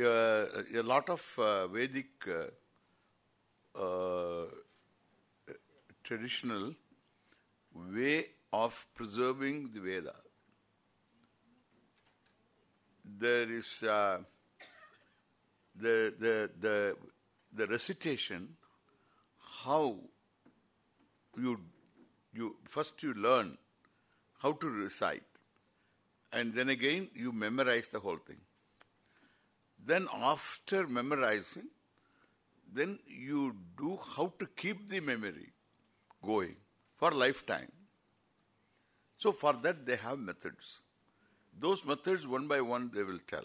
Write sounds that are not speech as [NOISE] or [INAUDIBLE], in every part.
uh, a lot of uh, Vedic uh, traditional way of preserving the Veda. There is the the the the recitation how you you first you learn how to recite and then again you memorize the whole thing then after memorizing then you do how to keep the memory going for lifetime. So for that they have methods. Those methods one by one they will tell.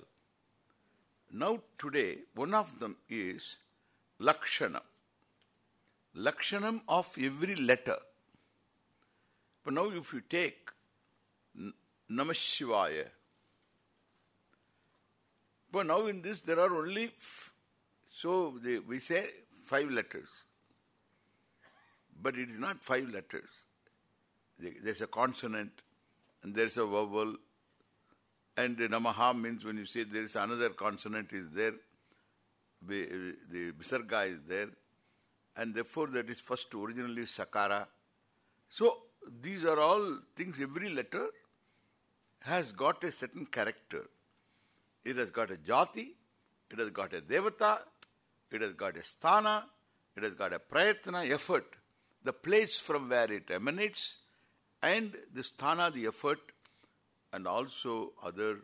Now today one of them is lakshanam. Lakshanam of every letter. But now if you take N- Namah Shivaya, but now in this there are only, so we say five letters. But it is not five letters. There's a consonant and there's a vowel and Namaha means when you say there is another consonant is there, the, the Visarga is there and therefore that is first originally Sakara. So these are all things, every letter has got a certain character. It has got a jati, it has got a devata, it has got a sthana, it has got a prayatna, effort, the place from where it emanates, and the sthana, the effort, and also other,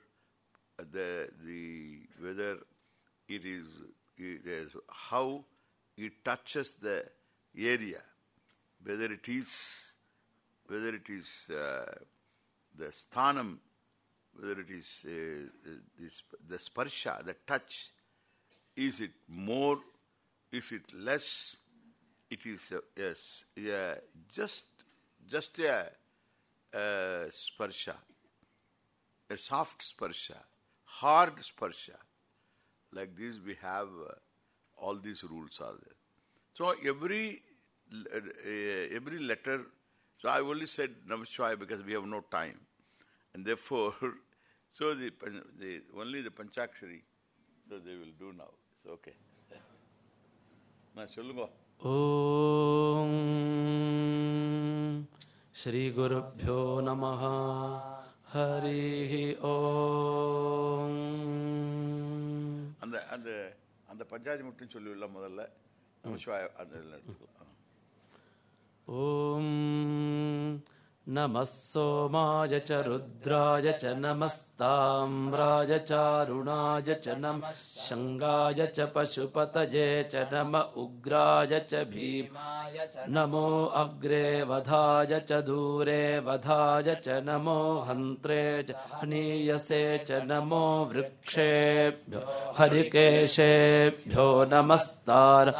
the, the whether it is, it is how it touches the area, whether it is whether it is uh, the sthanam, whether it is uh, this, the sparsha, the touch, is it more, is it less, it is, uh, yes, yeah, just, just a, a sparsha, a soft sparsha, hard sparsha. Like this we have, uh, all these rules are there. So every, uh, every letter so I only said Namashwaya because we have no time. And therefore, [LAUGHS] So the, the only the Panchakshari, so they will do now. It's okay. நான் சொல்லுங்க. ஓம் ஸ்ரீ குருப்பியோ நம ஹரி ஓம் அந்த அந்த அந்த பஞ்சாதி மட்டும் சொல்லிவிடல முதல்ல. நம்ம அந்த ஓம் नमः सोमाय च रुद्राय च नमस्ताम्राय चारुणाय च नमः शङ्गाय च पशुपतये च नम उग्राय च भीमाय च नमो अग्रे वधाय च दूरे वधाय च नमो हन्त्रे च हनीयसे च नमो वृक्षेभ्यो हरिकेशेभ्यो नमस्तार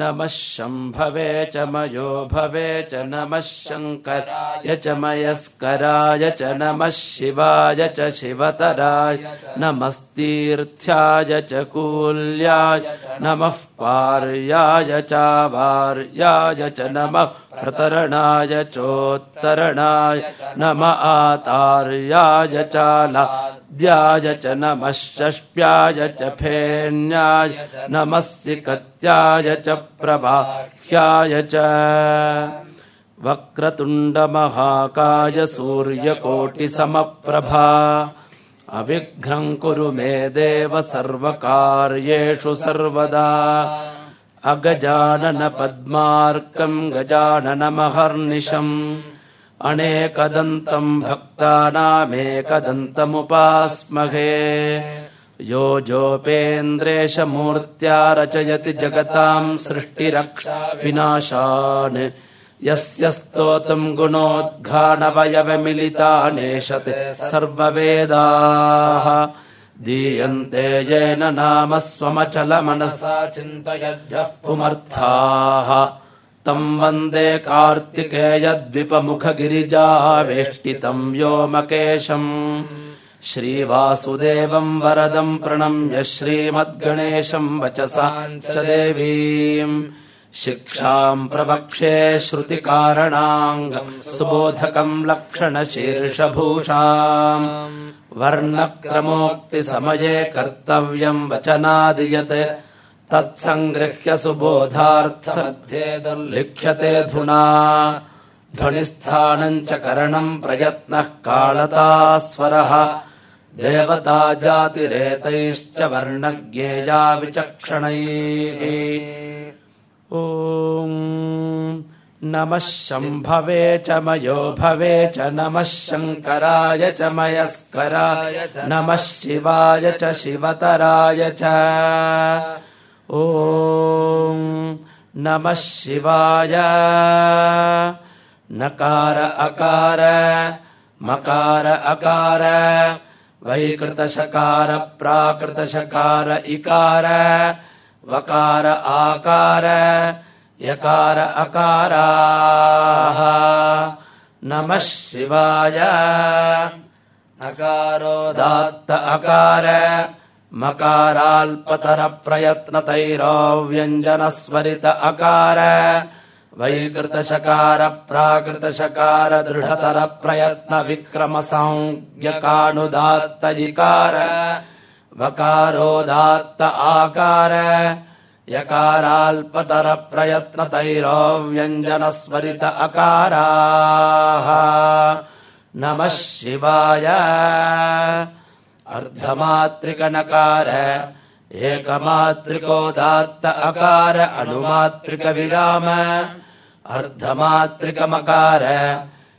नमः शम्भवे च मयो भवे च नमः शङ्कराय च मयस्कराय च नमः शिवाय च शिवतराय नमस्तीर्थ्याय च कूल्याय नमः पार्याय चावार्याय च नमः प्रतरणाय चोत्तरणाय नम आतार्याय चालाद्याय च नमः षष्ट्याय च फेन्याय नमः सिकत्याय च प्रभाह्याय च वक्रतुण्डमहाकाय सूर्यकोटिसमप्रभा अविघ्नम् कुरु मे देव सर्वकार्येषु सर्वदा। अगजानन पद्मार्कम् गजाननमहर्निशम्। अनेकदन्तम् भक्तानामेकदन्तमुपास्महे। यो जोपेन्द्रेशमूर्त्या रचयति जगताम् सृष्टिरक्षा विनाशान् यस्य स्तोतम् गुणोद्घानवयवमिलितानेशते सर्ववेदाः। दीयन्ते येन नाम स्वमचलमनसा चिन्तयद्यः पुमर्थाः। तम् वन्दे कार्तिकेयद्विपमुखगिरिजावेष्टितम् व्योमकेशम्। श्रीवासुदेवम् वरदम् प्रणम्य श्रीमद्गणेशम् वचसाम् च देवीम् शिक्षाम् प्रवक्षे श्रुतिकारणाङ्गम् सुबोधकम् लक्षणशीर्षभूषाम्। वर्णक्रमोक्तिसमये कर्तव्यम् वचनादियत्। तत्सङ्गृह्य सुबोधार्थमध्ये दुर्लिख्यतेऽधुना ध्वनिस्थानम् च करणम् प्रयत्नः कालता स्वरः देवता जातिरेतैश्च वर्णज्ञेया विचक्षणैः ॐ नमः शम्भवे च मयो भवे च नमः शङ्कराय च मयस्कराय नमः शिवाय च शिवतराय च ॐ नमः शिवाय नकार अकार मकार अकार वैकृतशकार प्राकृतशकार इकार वकार आकार यकार अकाराः। नमः शिवाय। नकारोदात्त अकार मकाराल्पतरप्रयत्नतैरोव्यञ्जनस्वरित अकार। वैकृतशकार प्राकृतशकार दृढतर प्रयत्न विक्रमसंज्ञकानुदात्त इकार वकारोदात्त आकार यकाराल्पतर प्रयत्नतैरोव्यञ्जनस्वरित अकाराः। नमः शिवाय। अर्धमात्रिकनकार एकमात्रिकोदात्त अकार अनुमात्रिकविराम अर्धमात्रिकमकार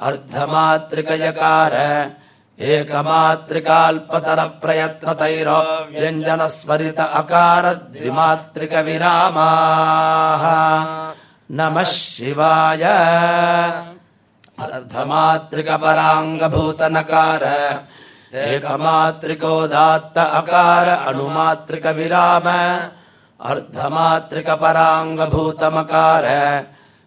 अर्धमातृकयकार एकमातृकाल्पतरप्रयत्नतैरोव्यञ्जनस्मरित अकारद्विमातृकविरामाः। नमः शिवाय। अर्धमातृकपराङ्गभूतनकार एकमातृकोदात्त अकार अणुमातृकविराम। अर्धमातृकपराङ्गभूतमकार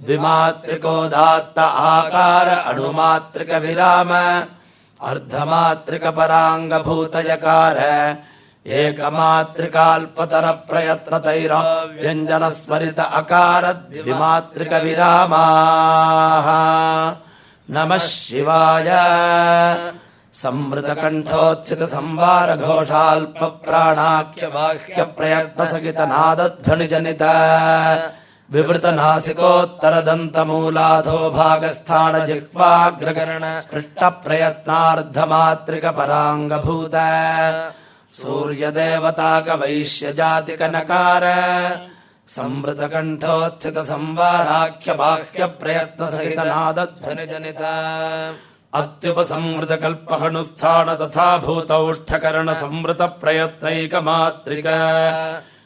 द्विमात्रिको धात्त आकार तैरा व्यंजन स्मरीत अकार द्विमात्रिकविरामाः नमः शिवाय। संवृतकण्ठोत्थितसंवारघोषाल्पप्राणाख्यवाह्यप्रयत्नसहितनादध्वनिजनित विवृतनासिकोत्तरदन्तमूलाधो दन्तमूलाधो स्पृष्टप्रयत्नार्धमातृकपराङ्गभूत सूर्यदेवताकवैश्यजातिकनकार। संवृतकण्ठोत्थितसंवाराख्यबाह्यप्रयत्नसहितनादध्वनिजनित। प्रयत्नार्धमात्रिक तथा भूतौष्ठकरण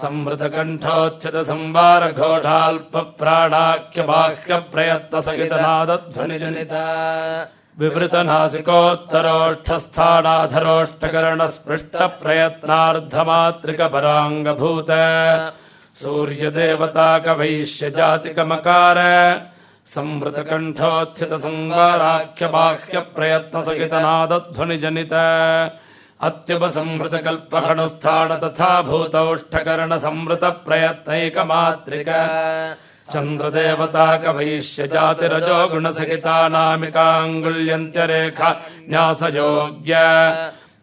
संवृतकण्ठोच्छितसंवारघोषाल्पप्राणाख्यबाह्यप्रयत्नसहितनादध्वनिजनित प्रयत्न सूर्यदेवताकवैश्यजातिकमकार। संवृतकण्ठोत्थितसंवाराख्यबाह्यप्रयत्नसहितनादध्वनिजनित अत्युपसंहृतकल्पहणुस्थाण तथा भूतौष्ठकर्णसंवृतप्रयत्नैकमात्रिक। चन्द्रदेवताकवैश्यजातिरजो गुणसहितानामिकाङ्गुल्यन्त्यरेख न्यासयोग्य।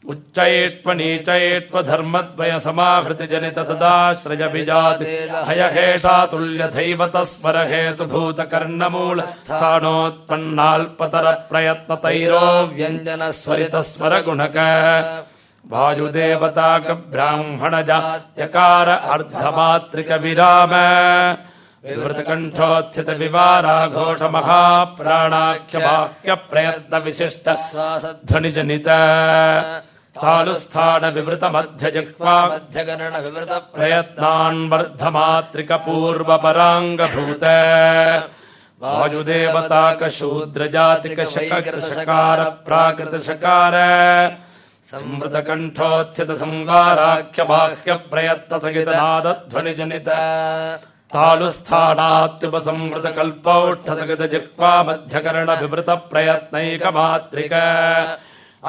उच्चैष्वनीचैष्वधर्मद्वयसमाहृतिजनित तदाश्रयभिजाति हयहेषा तुल्यधैवतस्वरहेतुभूतकर्णमूलस्थानोत्पन्नाल्पतरप्रयत्नतैरो गुणक वायुदेवताकब्राह्मणजात्यकार अर्धमात्रिकविराम विवृतकण्ठोत्थितविवाराघोषमहाप्राणाख्यवाक्यप्रयत्नविशिष्टस्वासध्वनिजनित शकार, वायुदेवताकशूद्रजातिकशककृषकार प्राकृतशकार संवृतकण्ठोत्थितसंवाराख्यबाह्यप्रयत्नसहितनादध्वनिजनित तालुस्थानात्युपसंवृतकल्पौष्ठसकृतजिह्वामध्यकरणविवृतप्रयत्नैकमात्रिक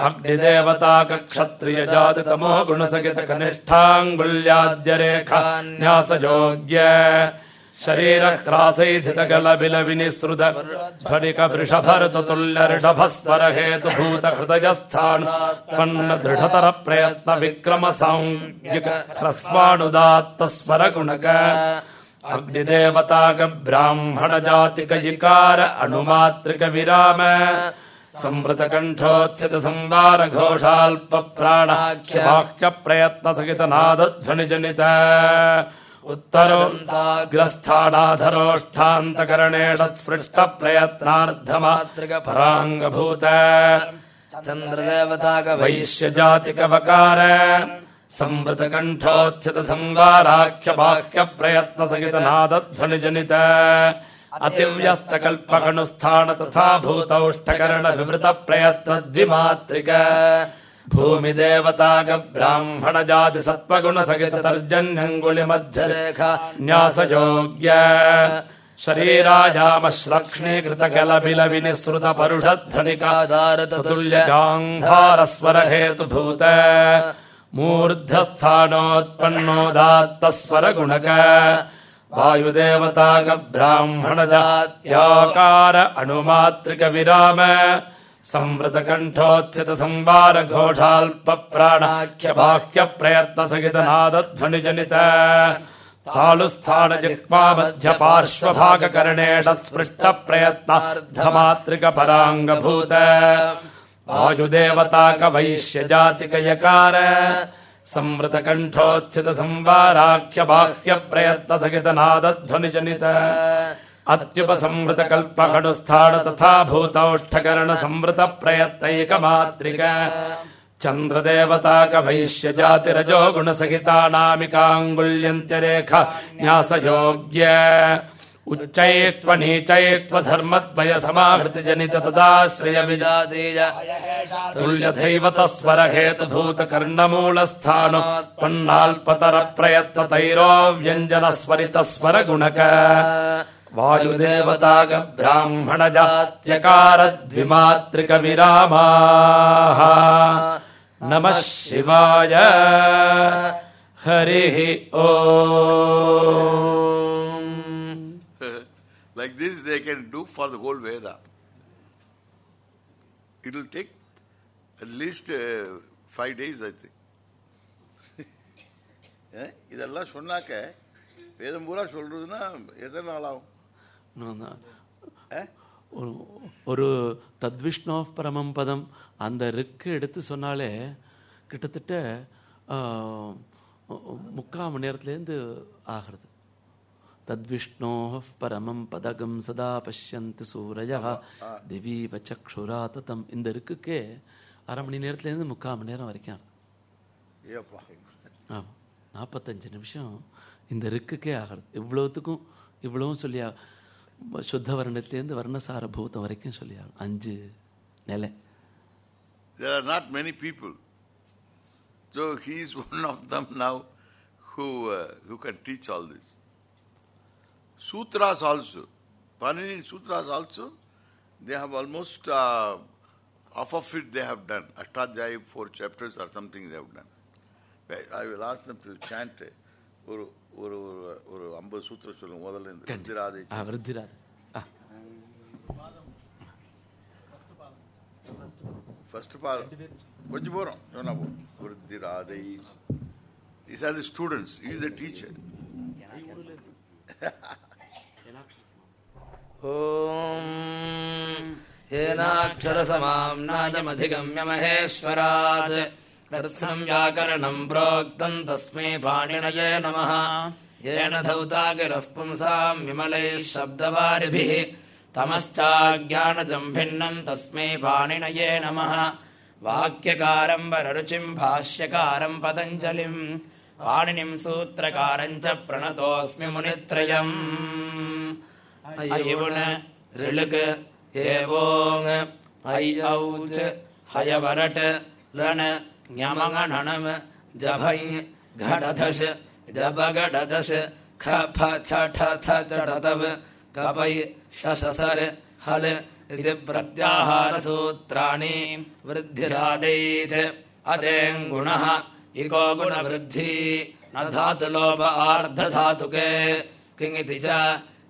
अग्निदेवताकक्षत्रियजातितमो गुणसहितकनिष्ठाङ्गुल्याद्यरेखान्यासयोग्य शरीर ह्रासैधितगलबिलविनिसृत ध्वनिकवृषभरतुल्यऋषभस्वर हेतुभूत हृदयस्थान् तन्न दृढतर प्रयत्न विक्रम संयुग ह्रस्वानुदात्त स्वर गुणक अग्निदेवताक ब्राह्मण जातिक इकार अनुमात्रिक विराम संवृत कंठोच्चित संवार घोषाल्प प्राणाख्य बाह्य प्रयत्न सहित नाद ध्वनि संवृतकण्ठोत्थितसंवारघोषाल्पप्राणाख्यवाक्यप्रयत्नसहितनादध्वनिजनित उत्तरोन्ताग्रस्थाडाधरोष्ठान्तकरणेषत्स्पृष्टप्रयत्नार्थमातृकपराङ्गभूत चन्द्रदेवताकवैश्यजातिकवकार जनित अतिव्यस्तकल्पकणुस्थान तथा भूतौष्ठकरणविवृतप्रयत्नद्विमात्रिक भूमिदेवताक ब्राह्मणजातिसत्त्वगुणसहित तर्जन्यङ्गुलि मध्यरेखा न्यासयोग्य शरीरायामश्लक्ष्णीकृतकलभिलविनिःसृतपरुषध्वनिकाधारत तुल्यजाङ्ारस्वरहेतुभूत मूर्धस्थानोत्पन्नोदात्तस्वर गुणक संवृतकण्ठोत्सितसंवारघोषाल्पप्राणाख्यबाह्यप्रयत्नसहितनादध्वनिजनित तालुस्थानजिह्वामध्यपार्श्वभागकरणेषत्स्पृष्टप्रयत्नार्धमातृकपराङ्गभूत आयुदेवताकवैश्यजातिकयकार संवृतकण्ठोत्थितसंवाराख्यबाह्यप्रयत्नसहितनादध्वनिजनित अत्युपसंवृतकल्पकणुस्थाड तथा भूतौष्ठकरणसंवृतप्रयत्नैकमात्रिक। चन्द्रदेवताकभैष्यजातिरजो गुणसहितानामिकाङ्गुल्यन्त्यरेख न्यासयोग्य। उच्चैष्ट्वनीचैष्ट्वधर्मद्वयसमाहृतिजनित तदाश्रयविजातीय तुल्यथैव तस्वरहेतुभूतकर्णमूलस्थानो स्वर गुणक कर्णमूलस्थानोत्पन्नाल्पतर प्रयत्न तैरो व्यञ्जन स्वरित स्वर गुणक वायुदेवताग ब्राह्मण जात्यकार द्विमात्रिक विरामाः नमः शिवाय हरिः ओ like this they can do for the whole Veda. It will take at least uh, five days, I think. Eh? இதெல்லாம் சொன்னாக்க வேதம் பூரா சொல்றதுன்னா எத்தனை நாள் ஆகும் Eh? ஒரு- தத்விஷ்ணோ பரமம் பதம் அந்த ரிக்கு எடுத்து சொன்னாலே கிட்டத்தட்ட முக்கால் மணி நேரத்துலேருந்து ஆகிறது. தத்விஷ்ணோ பரமம் பதகம் சதா பஷ்யந்தி சூரய திவீப சக்ஷுரா ததம் இந்த ரிக்குக்கே அரை மணி நேரத்துலேருந்து முக்கால் மணி நேரம் வரைக்கும் ஆமாம் நாற்பத்தஞ்சு நிமிஷம் இந்த ரிக்குக்கே ஆகிறது. இவ்வளோத்துக்கும் இவ்வளவும் சொல்லி ஆ- சுத்த வர்ணத்துலேருந்து வர்ணசார பூதம் வரைக்கும் சொல்லி ஆகணும் அஞ்சு நிலை There are not many people. So he is one of them now who uh, who can teach all this. Sutras also. Panini Sutras also, they have almost uh, half of it they have done. Ashtadhyaya, four chapters or something they have done. I will ask them to chant ஒரு ஒரு ஒரு ஒரு ஐம்பது சூத்திர சொல்லும் முதல்ல இந்த விருத்திராதை விருத்திராதை first பாதம். கொஞ்சம் போகிறோம் விருத்திராதை is are the students is the teacher ஓம் ஏனாட்சரசமாம் நாயமதிகம்ய மகேஸ்வராத் तत्सम् व्याकरणम् प्रोक्तम् तस्मै पाणिनये नमः। येन धौतागिरः पुंसाम् विमलैः शब्दवारिभिः। तमश्चाज्ञानजम् भिन्नम् तस्मै पाणिनये नमः। वाक्यकारम् वररुचिम् भाष्यकारम् पतञ्जलिम्। पाणिनिम् सूत्रकारम् च प्रणतोऽस्मि मुनित्रयम्। अयुण ऋक् एवोङ्। ओङ् औच्। हयवरट्। लण्। ஞமங்கணனம் ஜபை கடதஷ் ஜபகடதஷ் ख फ छ ठ थ चडतव कपै शशसर हल इति प्रत्याहारसूत्राणि वृद्धिरादैः अदेङ्गुणः इको गुणवृद्धि न धातुलोप आर्धधातुके किङिति च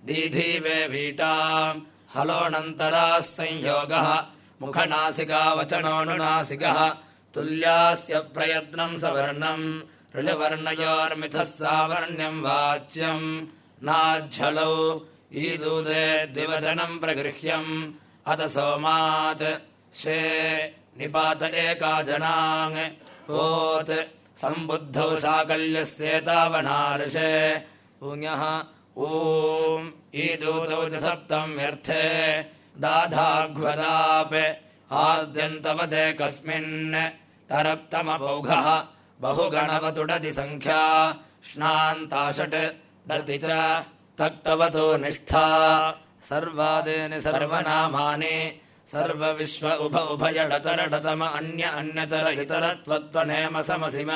दीधीवे वीटाम् हलोऽनन्तराः संयोगः मुखनासिकावचनोऽनुनासिकः तुल्यास्य प्रयत्नम् सवर्णम् ऋलवर्णयोर्मिथः सावर्ण्यम् वाच्यम् नाज्झलौ ईदूदे द्विवचनम् प्रगृह्यम् अत सोमात् शे निपात एका जनाङ् ओत् सम्बुद्धौ शाकल्यस्येतावनार्षे ऊञः ॐ ईदूतौ च सप्तम्यर्थे दाधाघ्वदाप् आद्यन्तवदे कस्मिन् तरप्तमपौघः बहुगणवतुडति सङ्ख्या श्नान्ताषट् डति च तक्तवतो निष्ठा। सर्वादेनि सर्वनामानि सर्वविश्व उभ उभयडतरडतम अन्य अन्यतर इतरत्वत्वनेम समसिम।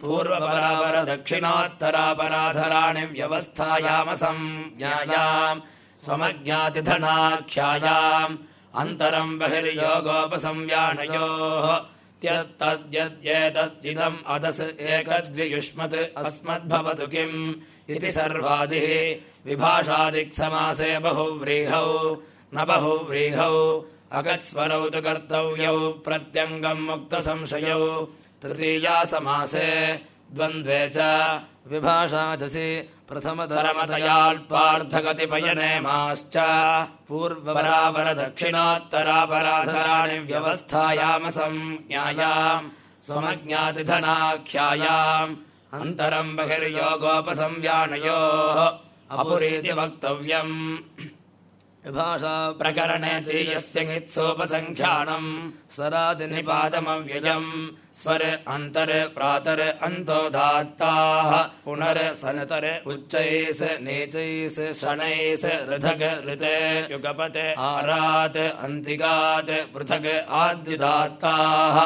पूर्वपरापर दक्षिणोत्तरापराधराणि व्यवस्थायामसम् ज्ञायाम् स्वमज्ञातिधनाख्यायाम्। अन्तरम् बहिर्योगोपसंव्याणयोः त्यत्तद्यद्येतदिदम् अदस् एकद्वियुष्मत् अस्मद्भवतु किम् इति सर्वादिः विभाषादिक्समासे बहुव्रीहौ न बहुव्रीहौ अगत्स्वरौ तु कर्तव्यौ प्रत्यङ्गम् मुक्तसंशयौ तृतीया समासे द्वन्द्वे च विभाषादसि प्रथमधरमदयाल्पार्थगतिपयनेमाश्च पूर्वपरापरदक्षिणात्तरापराधराणिव्यवस्थायामसञ्ज्ञायाम् स्वमज्ञातिधनाख्यायाम् अन्तरम् बहिर्योगोपसंव्याणयोः अपुरीति वक्तव्यम्। प्रकरणे तीयस्य ङित्सोपसङ्ख्यानम् स्वरादिनिपातमव्ययम् स्वर अन्तर प्रातर अन्तोदात्ताः पुनर सनतर उच्चैस् नीचैस् शनैस् ऋधग ऋते युगपते आरात् अन्तिगात् पृथग् आद्युदात्ताः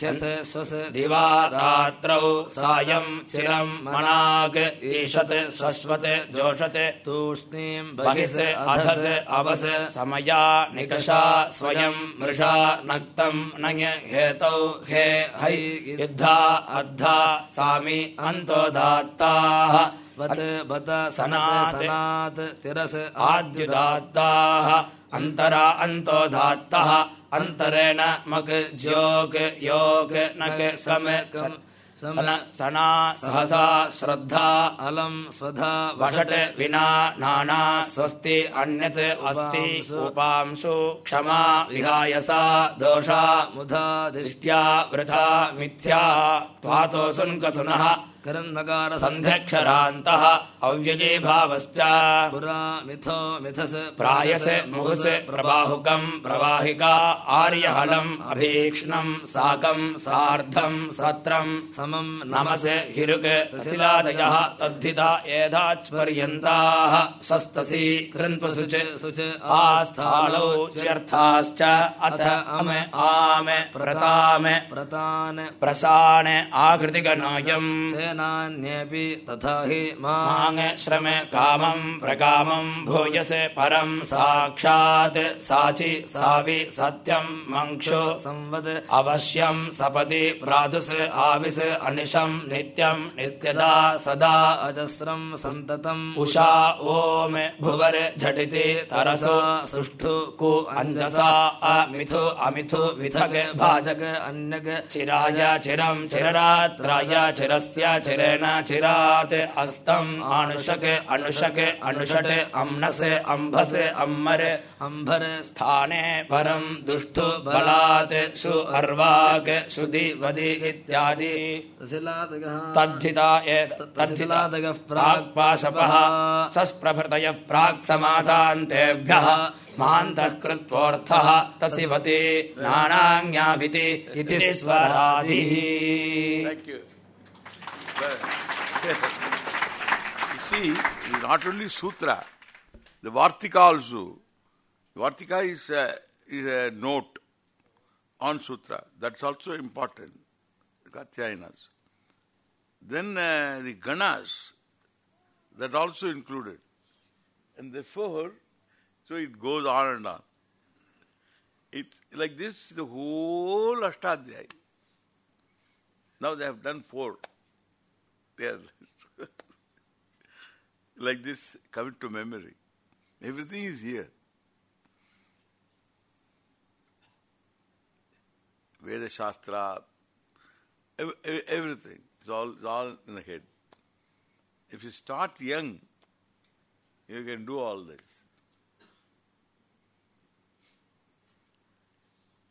ह्यस् स्वस् दिवा रात्रौ सायम् चिरम् मनाक् ईशत् शश्वत् जोषत् तूष्णीम् बहिस् अधस् अवस् समया निकषा स्वयम् मृषा नक्तम् नञ हेतौ हे है युद्धा अद्धा सामि अन्तोदात्ताः वत् बत सनात् सनात् तिरस् आद्युदात्ताः अन्तरा अन्तोदात्तः अन्तरेण मक् ज्योक् योक् नक् सम सन सहसा श्रद्धा अलम् स्वधा वषट् विना नाना स्वस्ति अन्यत् अस्ति उपांशु क्षमा विहायसा दोषा मुधा दिष्ट्या वृथा मिथ्या त्वातो सुन्कसुनः करन्नकार सन्ध्यक्षरान्तः अव्ययीभावश्च पुरा मिथो मिथस् प्रायस मुहुस् प्रबाहुकम् प्रवाहिका आर्यहलम् अभीक्ष्णम् साकम् सार्धम् सत्रम् समम् नमस् हिरुक् शिलादयः तद्धिता एधाच्पर्यन्ताः शस्तसि कृन्त्वसुच सुच आस्थालौ च्यर्थाश्च अथ अम आम प्रताम प्रतान् प्रसाण आकृतिगणायम् तेन नान्येऽपि तथा हि माङ श्रमे कामम् प्रकामम् भूयसे परम् साक्षात् साचि सावि सत्यम् मङ्क्षु संवद अवश्यम् सपदि प्रादुस् आविस् अनिशम् नित्यम् नित्यदा सदा अजस्रम् सन्ततम् उषा ओम भुवर झटिति तरसो सुष्ठु कु अञ्जसा अमिथु अमिथु विथग भाजग अन्यग चिराय चिरम् चिररात्राय चिरस्य चिरेण चिरात् अस्तम्। अनुषक अनुषक अनुषट् अम्नसे अम्भसे अम्मर अम्भर स्थाने परम् दुष्टु बलात् सु अर्वाक् सुधि वदि इत्यादि। तद्धिता तद्धितादगः प्राक्पाशपः। सस्प्रभृतयः प्राक् समासान्तेभ्यः। महान्तः कृत्वोऽर्थः तसिवति। नानाज्ञाभिति इति स्वरादिः Thank [LAUGHS] you. See, it's not only sutra, the Vartika also. Vartika is a, is a note on sutra. That's also important. The Katyayanas. Then uh, the Ganas, that also included. And therefore, so it goes on and on. It's like this, the whole Ashtadhyaya. Now they have done four. They are [LAUGHS] like this coming to memory. Everything is here. Veda Shastra, ev- ev- everything. It's all, it's all in the head. If you start young, you can do all this.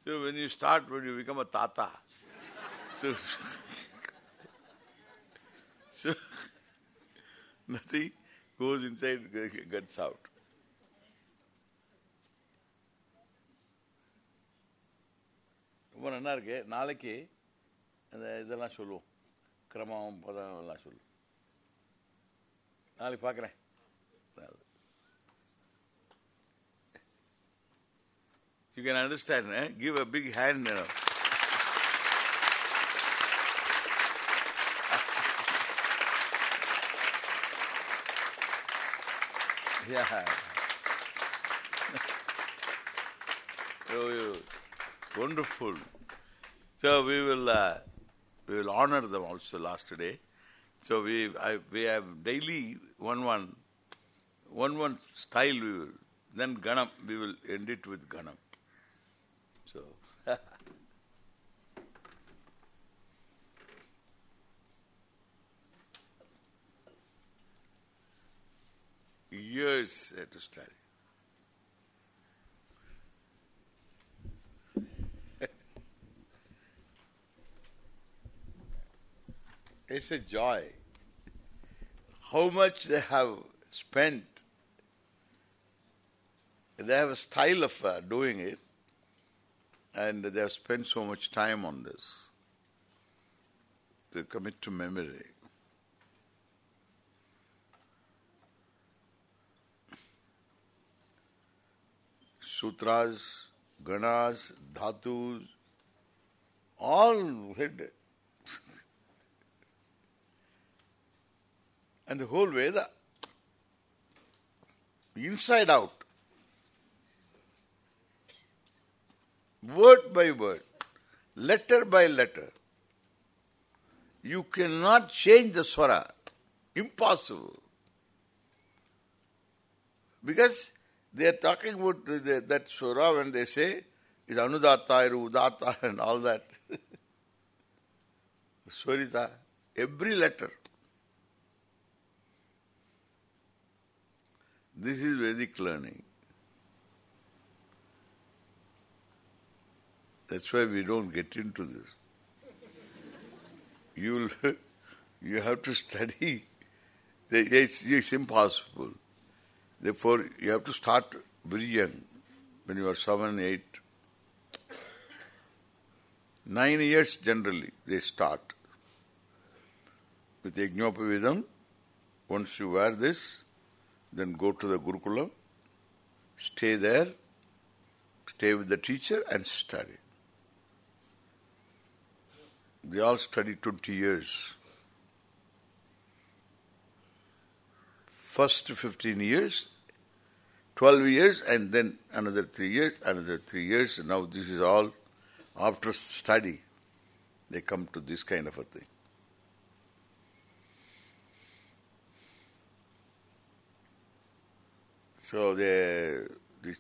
So when you start, when you become a tata, [LAUGHS] so, so [LAUGHS] nothing goes inside, gets out. ரொம்ப நல்லா இருக்கு நாளைக்கு அந்த இதெல்லாம் சொல்லுவோம் கிரமம் பதம் எல்லாம் சொல்லுவோம் நாளைக்கு பார்க்குறேன் You can understand, eh? Give a big Yeah. oh, wonderful. So we will uh, we will honor them also last day. So we I, we have daily one one one one style we will then Ganam we will end it with Ganam. So [LAUGHS] years to study. it's a joy. How much they have spent. They have a style of uh, doing it, and they have spent so much time on this to commit to memory. Sutras, Ganas, Dhatus, all hidden. [LAUGHS] and the whole Veda, inside out, word by word, letter by letter. You cannot change the swara. Impossible. Because they are talking about the, that swara when they say is anudatta, udatta [LAUGHS] and all that. [LAUGHS] Swarita, every letter. This is Vedic learning. That's why we don't get into this. [LAUGHS] You'll, you have to study. It's, it's impossible. Therefore, you have to start very young, when you are seven, eight. Nine years generally, they start. With Yajnopavitam, once you wear this, then go to the Gurukula, stay there, stay with the teacher and study. They all study 20 years. First 15 years, 12 years, and then another 3 years, another 3 years. Now this is all after study. They come to this kind of a thing. So they, this,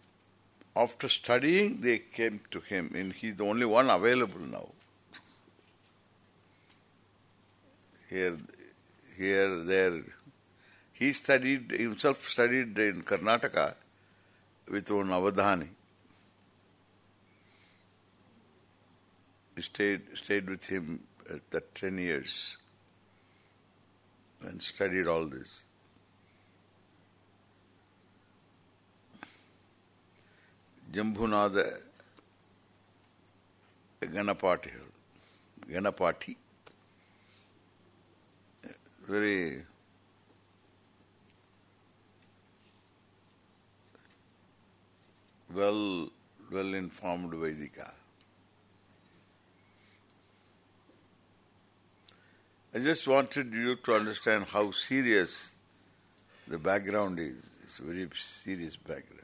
after studying, they came to him, and he's the only one available now. Here, here, there. He studied, himself studied in Karnataka with one Avadhani. He stayed, stayed with him at that 10 years and studied all this. Jambunada Ganapati. Ganapati. Very well well informed Vedika. I just wanted you to understand how serious the background is. It's a very serious background.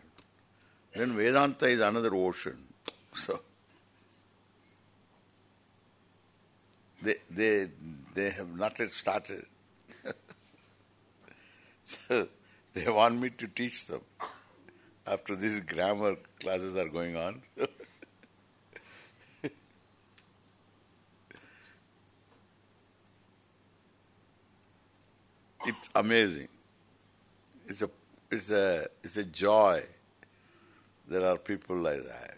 Then Vedanta is another ocean. [LAUGHS] So they they they have not yet started. [LAUGHS] so they want me to teach them. After these grammar classes are going on. [LAUGHS] it's amazing. It's a it's a it's a joy. There are people like that.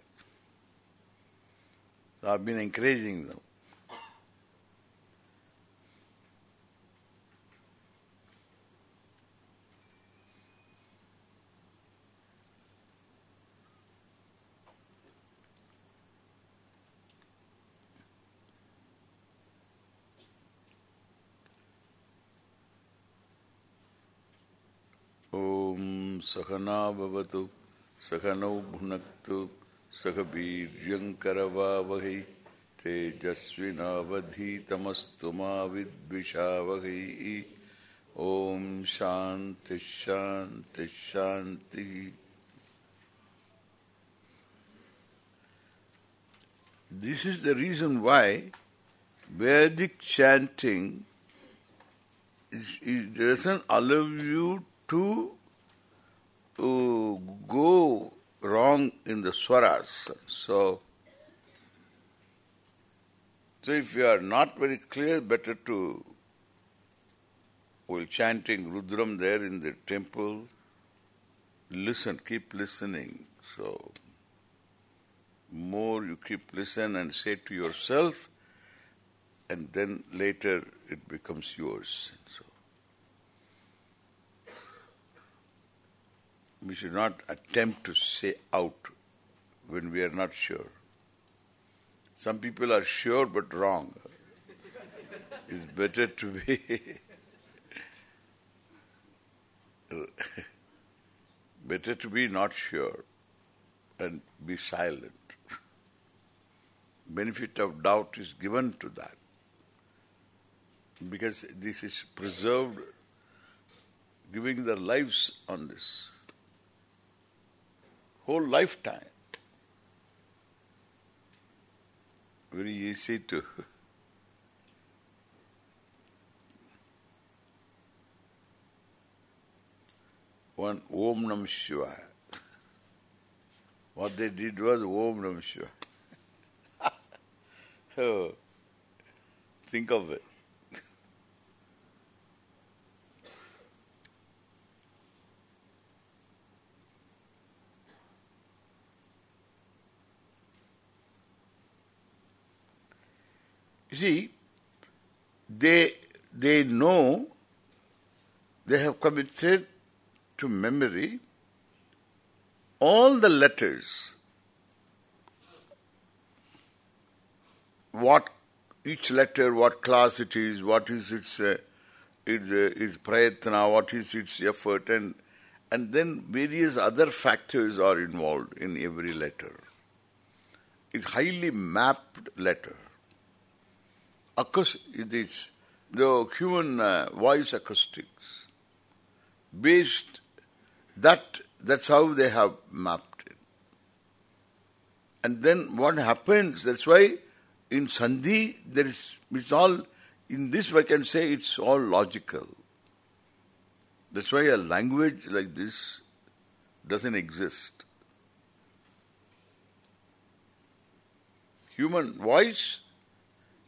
So I've been encouraging them. ॐ सहना भवतु सहनौ भुनक्तु सह वीर्यङ्करवावहै तेजस्विनावधीतमस्तु मा विद्विषावहै ॐ शान्तिः शान्तिः शान्तिः This is the reason why Vedic chanting is, is, doesn't allow you to uh, go wrong in the swaras. So, so if you are not very clear, better to while chanting Rudram there in the temple, listen, keep listening. So, more you keep listen and say to yourself, and then later it becomes yours. So, we should not attempt to say out when we are not sure. Some people are sure but wrong. It's better to be [LAUGHS] better to be not sure and be silent. Benefit of doubt is given to that because this is preserved, giving their lives on this whole lifetime. Very easy to [LAUGHS] one Om Nam Shivaya. What they did was Om Nam Shivaya. [LAUGHS] oh, think of it. You see, they they know they have committed to memory all the letters, what each letter, what class it is, what is its uh, its, uh, its prayatna, what is its effort, and and then various other factors are involved in every letter. It's highly mapped letter. Acoust- it is the human uh, voice acoustics, based that that's how they have mapped it. And then what happens, that's why in Sandhi there is it's all in this I can say it's all logical. That's why a language like this doesn't exist. Human voice,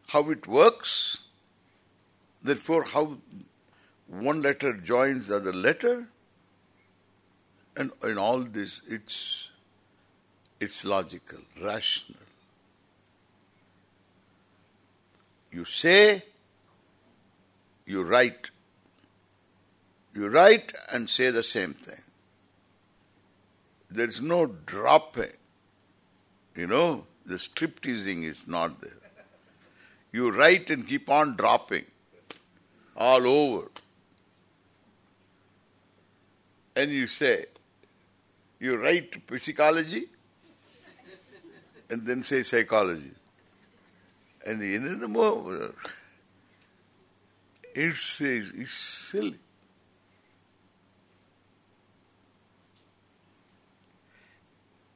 how it works, therefore how one letter joins the other letter, and in all this it's it's logical, rational. You say, you write. You write and say the same thing. There is no dropping. You know, the strip teasing is not there. You write and keep on dropping all over. And you say, you write psychology and then say psychology. And in the more, it's, it's silly.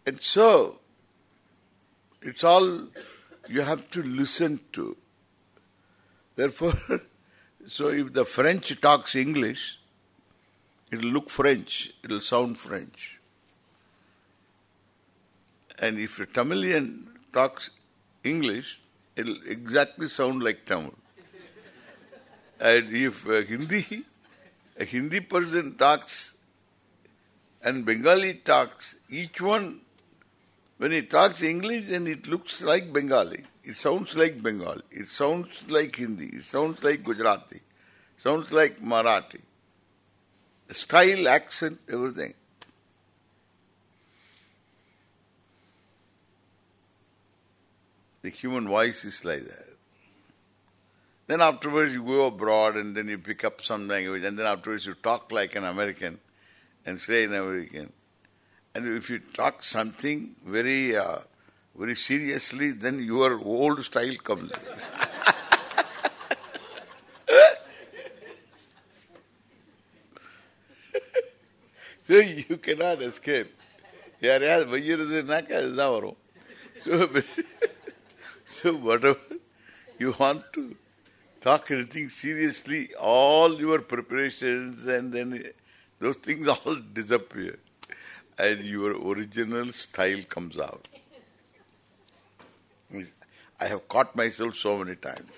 And so, it's all you have to listen to. Therefore, [LAUGHS] so if the French talks English, it'll look French, it'll sound French. And if a Tamilian talks English, it'll exactly sound like Tamil. [LAUGHS] and if a Hindi, a Hindi person talks and Bengali talks, each one, when he talks English, then it looks like Bengali. It sounds like Bengal. It sounds like Hindi. It sounds like Gujarati. Sounds like Marathi. Style, accent, everything. The human voice is like that. Then afterwards you go abroad and then you pick up some language and then afterwards you talk like an American and say in American. And if you talk something very uh, very seriously, then your old style comes. [LAUGHS] so you cannot escape. யாரையாவது வைக்கிறதுனாக்கா அதுதான் வரும் So, so whatever you want to talk anything seriously, all your preparations and then those things all disappear and your original style comes out. I have caught myself so many times.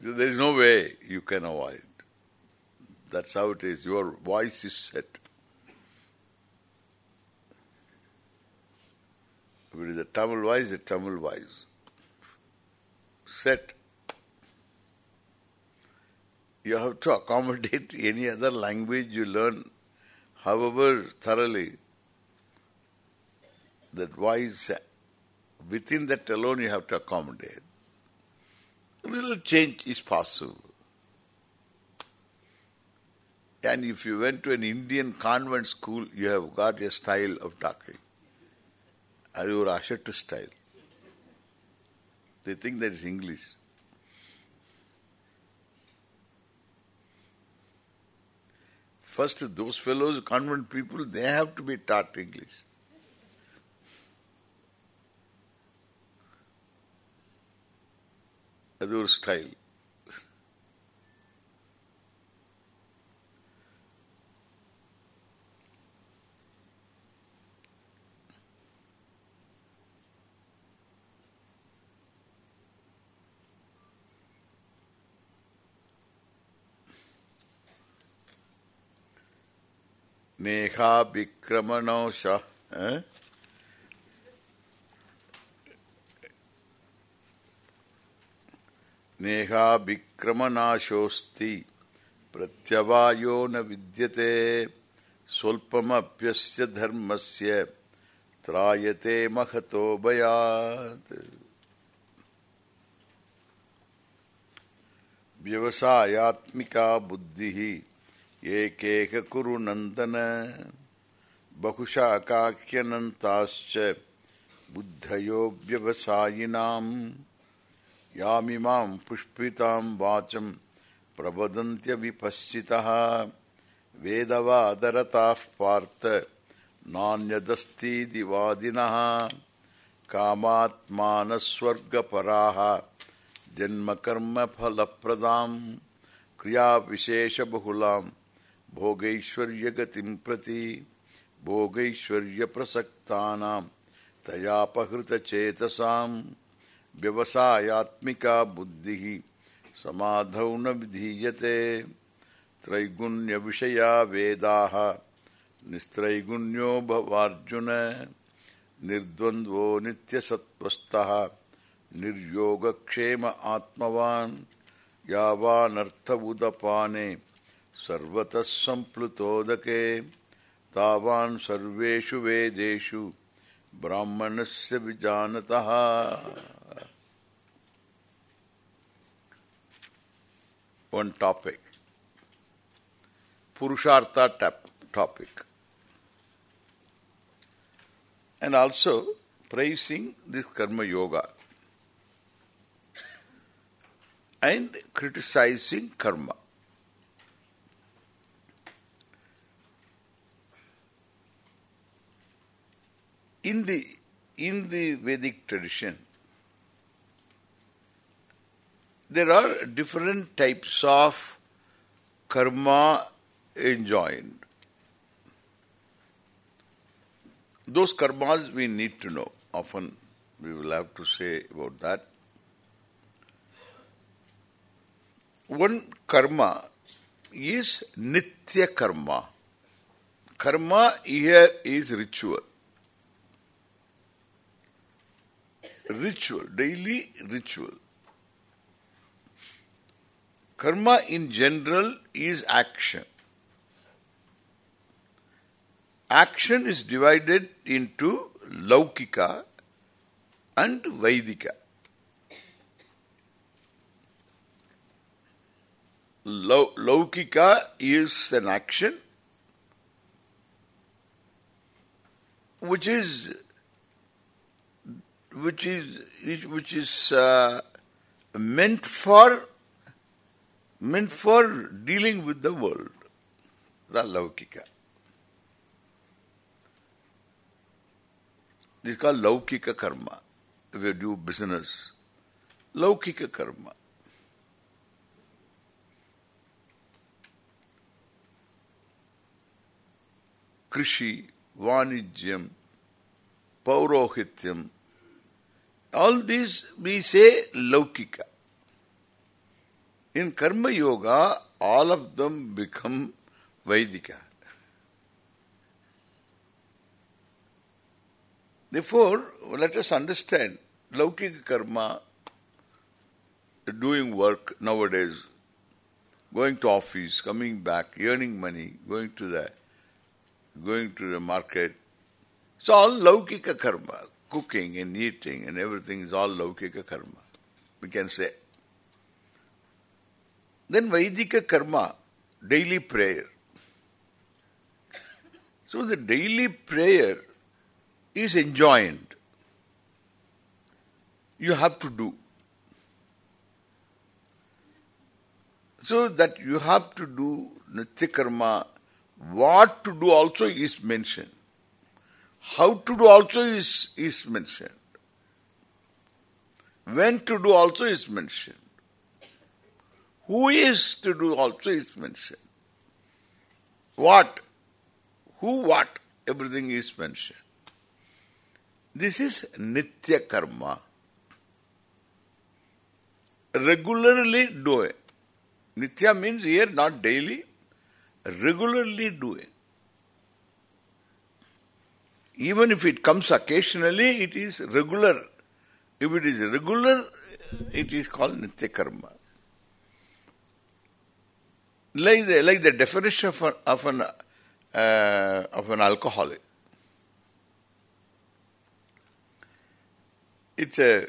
There is no way you can avoid. That's how it is. Your voice is set. If it is a Tamil voice, a Tamil voice. Set. You have to accommodate [LAUGHS] any other language you learn, however thoroughly. That voice, within that alone you have to accommodate. A little change is possible. And if you went to an Indian convent school, you have got a style of talking. Or your Ashatu style. They think that is English. First, those fellows, convent people, they have to be taught English. your style. नेहा विक्रमणोश स्नेहाभिक्रमनाशोऽस्ति प्रत्यवायो न विद्यते स्वल्पमप्यस्य धर्मस्य त्रायते महतो भयात् व्यवसायात्मिका बुद्धिः एकेक कुरु नन्दन बहुशाकाख्यनन्ताश्च बुद्धयो व्यवसायिनाम् यामिमां पुष्पितां वाचं प्रवदन्त्य विपश्चितः वेदवादरताः पार्थ नान्यदस्तीति वादिनः कामात्मानस्वर्गपराः जन्मकर्मफलप्रदाम् क्रियाविशेषबहुलाम् भोगैश्वर्यगतिम् प्रति भोगैश्वर्यप्रसक्तानाम् तयापहृतचेतसाम् व्यवसायात्मिका बुद्धिः समाधौ न विधीयते त्रैगुण्यविषया वेदाः निस्त्रैगुण्यो भवार्जुन निर्द्वन्द्वो नित्यसत्त्वस्तः निर्योगक्षेम आत्मवान् यावानर्थ उदपाने सर्वतः सम्प्लुतोदके तावान् सर्वेषु वेदेषु ब्राह्मणस्य विजानतः one topic. Purushartha tap, topic. And also praising this karma yoga and criticizing karma. In the in the Vedic tradition, there are different types of karma enjoined. Those karmas we need to know. Often we will have to say about that. One karma is nitya karma. Karma here is ritual. Ritual, daily ritual. Karma in general is action. Action is divided into Laukika and Vaidika. Laukika is an action which is which is which is uh, meant for meant for dealing with the world. The Laukika. This is called Laukika Karma. If you do business, Laukika Karma. Krishi, Vanijyam, Paurohityam, all these we say Laukika. In Karma Yoga, all of them become Vaidika. Therefore, let us understand Laukika Karma, doing work nowadays, going to office, coming back, earning money, going to the going to the market. It's all Laukika Karma, cooking and eating and everything is all Laukika Karma. We can say. Then Vaidika Karma, daily prayer. So the daily prayer is enjoined. You have to do. So that you have to do Nitya Karma, what to do also is mentioned. How to do also is, is mentioned. When to do also is mentioned. Who is to do also is mentioned. What? Who what? Everything is mentioned. This is Nitya Karma. Regularly doing. Nitya means here not daily, regularly doing. Even if it comes occasionally, it is regular. If it is regular, it is called Nitya Karma. Like the, like the definition of an, of an, uh, of an alcoholic. It's a,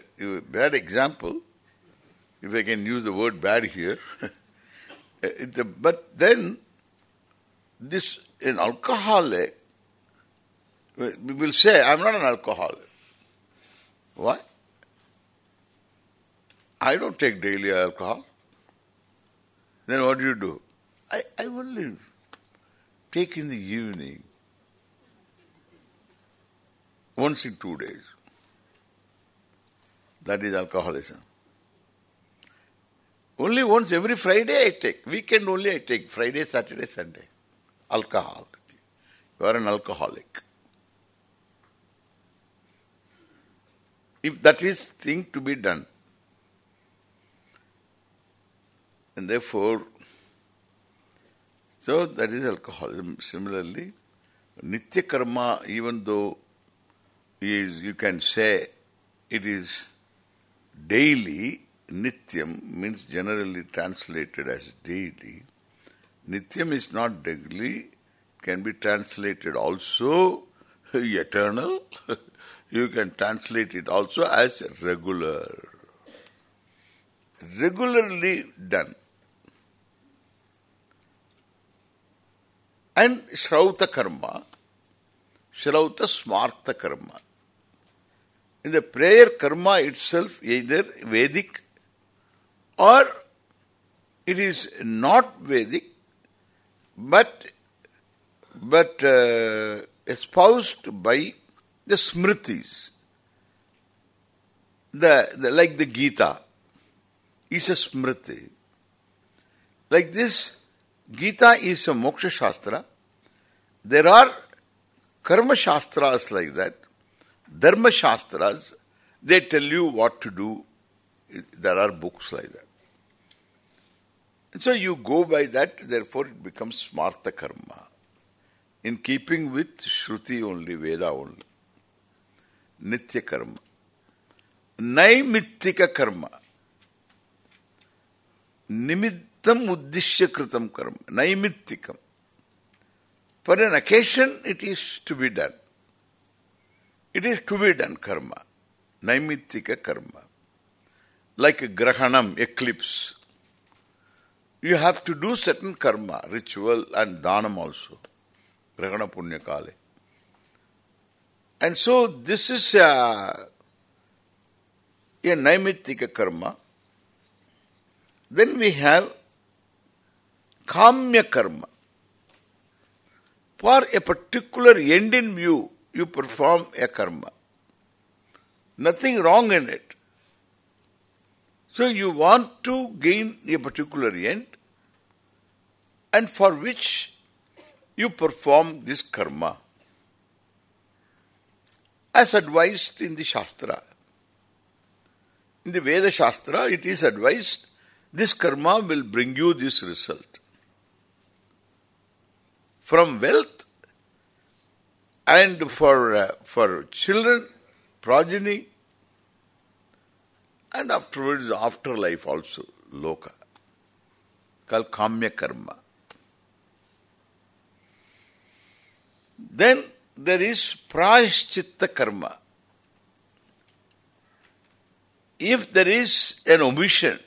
bad example, if I can use the word bad here. [LAUGHS] a, but then, this an alcoholic will say, I'm not an alcoholic. Why? I don't take daily alcohol. Then what do you do? I, I only take in the evening once in two days. That is alcoholism. Only once every Friday I take. Weekend only I take. Friday, Saturday, Sunday. Alcohol. You are an alcoholic. If that is thing to be done. And therefore, so that is alcoholism. Similarly, Nitya Karma, even though is you can say it is daily, Nityam means generally translated as daily. Nityam is not daily, can be translated also [LAUGHS] eternal. [LAUGHS] you can translate it also as regular. Regularly done. And Shrauta Karma, Shrauta Smartha Karma. In the prayer karma itself, either Vedic or it is not Vedic, but but uh, espoused by the Smritis. The, like the Gita is a Smriti. Like this, Gita is a Moksha Shastra. There are Karma Shastras like that. Dharma Shastras, they tell you what to do. There are books like that. And so you go by that, therefore it becomes Smartha Karma. In keeping with Shruti only, Veda only. Nitya Karma. Naimittika Karma. Nimittam Uddishya Kritam Karma. Naimittikam. For an occasion it is to be done. It is to be done karma. Naimittika karma. Like a grahanam, eclipse. You have to do certain karma, ritual and dhanam also. Grahana punya kale. And so this is a, a naimittika karma. Then we have kamya karma. For a particular end in view, you perform a karma. Nothing wrong in it. So you want to gain a particular end and for which you perform this karma as advised in the Shastra. In the Veda Shastra, it is advised this karma will bring you this result. From wealth and for uh, for children, progeny, and afterwards afterlife also, loka, called kamya karma. Then there is prayaschitta karma. If there is an omission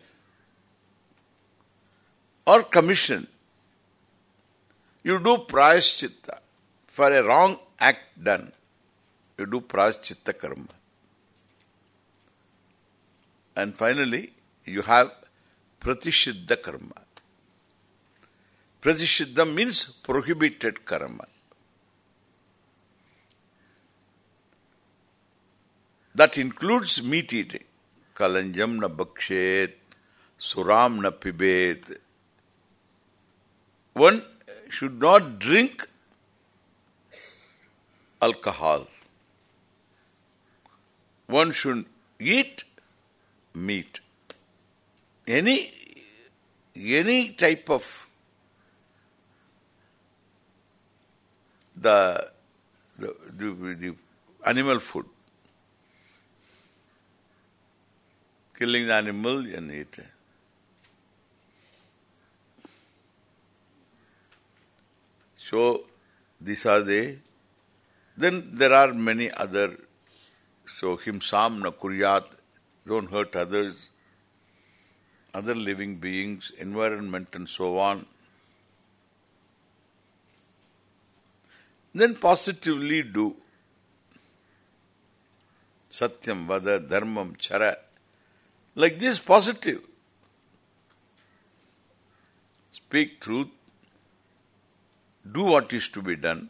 or commission, you do prayaschitta for a wrong act done. You do prayaschitta karma. And finally, you have pratishiddha karma. Pratishiddha means prohibited karma. That includes meat eating. Kalanjam na bakshet, suram na pibet. One should not drink alcohol. One should eat meat. Any any type of the the, the, the animal food. Killing the animal and eat. So these are the then there are many other so himsam na kuryat don't hurt others other living beings environment and so on. Then positively do. Satyam vada dharmam chara like this positive. Speak truth, do what is to be done.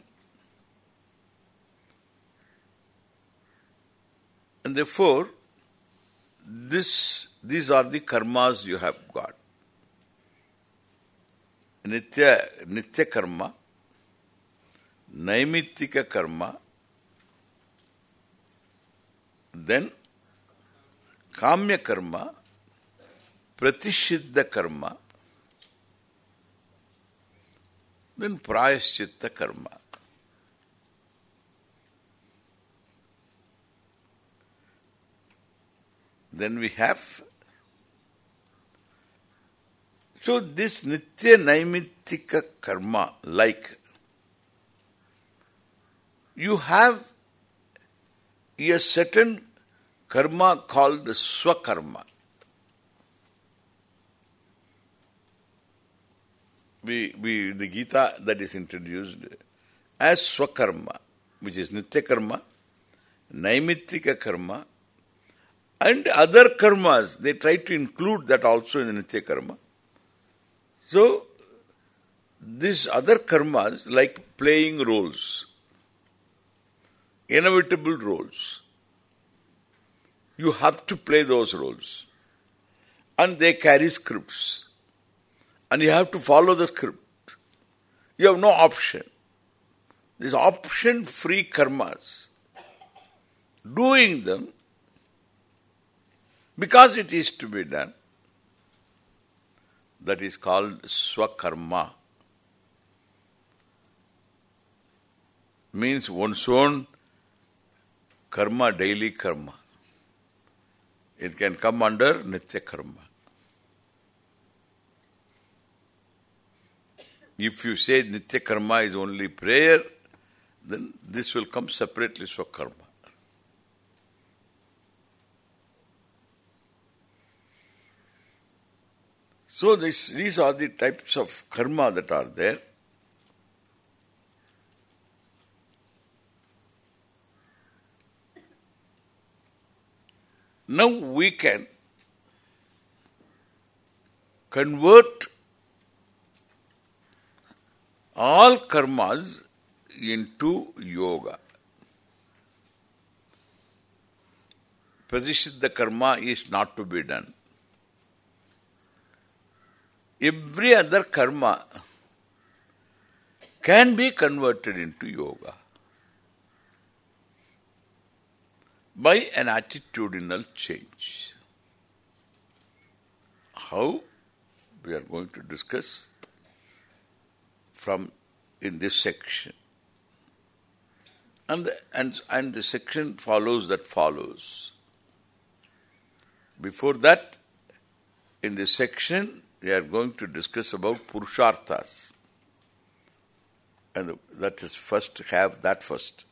And therefore, this these are the karmas you have got. Nitya, nitya karma, naimittika karma, then kamya karma, pratishiddha karma, then prayaschitta karma. Then we have so this nitya naimittika karma like you have a certain karma called swakarma. We, we, the Gita that is introduced as swakarma, which is nitya karma, naimittika karma, and other karmas, they try to include that also in the nitya karma. So, these other karmas, like playing roles, inevitable roles, you have to play those roles. And they carry scripts. And you have to follow the script. You have no option. These option-free karmas, doing them because it is to be done, that is called swakarma. Means one's own karma, daily karma. It can come under nitya karma. If you say nitya karma is only prayer, then this will come separately swakarma. So this, these are the types of karma that are there. Now we can convert all karmas into yoga. Pratishiddha karma is not to be done. Every other karma can be converted into yoga by an attitudinal change. How? We are going to discuss from in this section. And the, and, and the section follows that follows. Before that, in this section, we are going to discuss about Purusharthas. And that is first, have that first.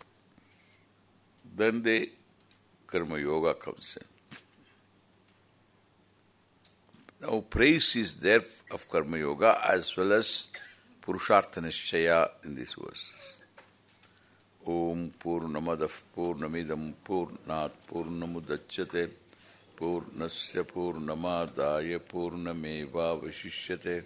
Then the Karma Yoga comes in. Now praise is there of Karma Yoga as well as Purushartha Nishchaya in this verse. Om Purnamadah Purnamidam Purnat Purnamudachyate Purnasya Purnamadaya Purnameva Vashishyate